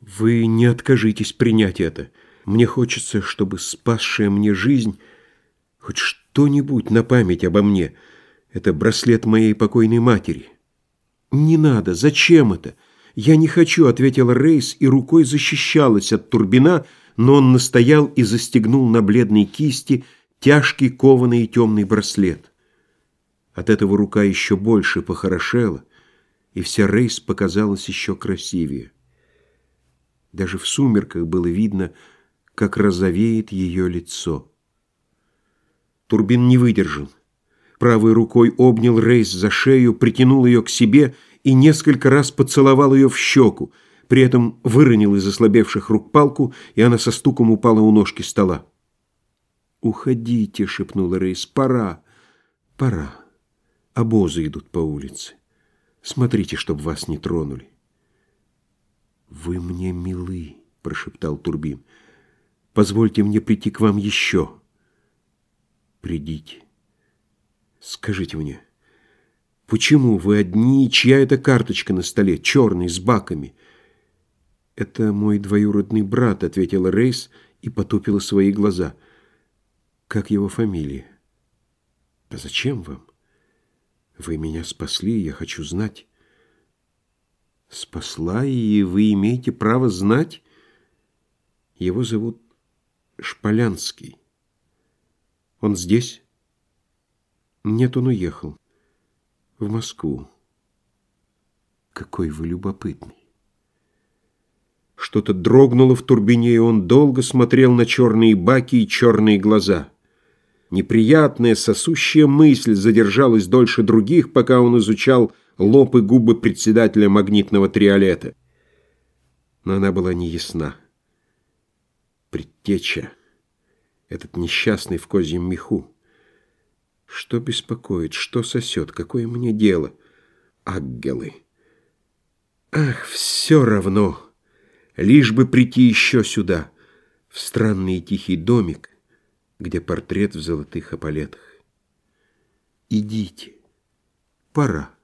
Вы не откажитесь принять это. Мне хочется, чтобы спасшая мне жизнь хоть что-нибудь на память обо мне. Это браслет моей покойной матери. Не надо, зачем это? Я не хочу, ответила Рейс и рукой защищалась от Турбина, но он настоял и застегнул на бледной кисти тяжкий кованый темный браслет. От этого рука еще больше похорошела, и вся Рейс показалась еще красивее. Даже в сумерках было видно, как розовеет ее лицо. Турбин не выдержал. Правой рукой обнял Рейс за шею, притянул ее к себе и несколько раз поцеловал ее в щеку, при этом выронил из ослабевших рук палку, и она со стуком упала у ножки стола. «Уходите», — шепнула Рейс, — «пора, пора. Обозы идут по улице. Смотрите, чтоб вас не тронули». «Вы мне милы», — прошептал Турбин. «Позвольте мне прийти к вам еще». «Придите. Скажите мне, почему вы одни, чья это карточка на столе, черный, с баками?» «Это мой двоюродный брат», — ответила Рейс и потупила свои глаза. «Как его фамилия?» «А зачем вам? Вы меня спасли, я хочу знать» спасла, и вы имеете право знать? Его зовут Шполянский. Он здесь? Нет, он уехал. В Москву. Какой вы любопытный. Что-то дрогнуло в турбине, и он долго смотрел на черные баки и черные глаза. Неприятная, сосущая мысль задержалась дольше других, пока он изучал лоб и губы председателя магнитного триолета. Но она была неясна. Предтеча, этот несчастный в козьем меху. Что беспокоит, что сосет, какое мне дело? Аггелы. Ах, все равно, лишь бы прийти еще сюда, в странный тихий домик, где портрет в золотых эполетах. Идите, пора.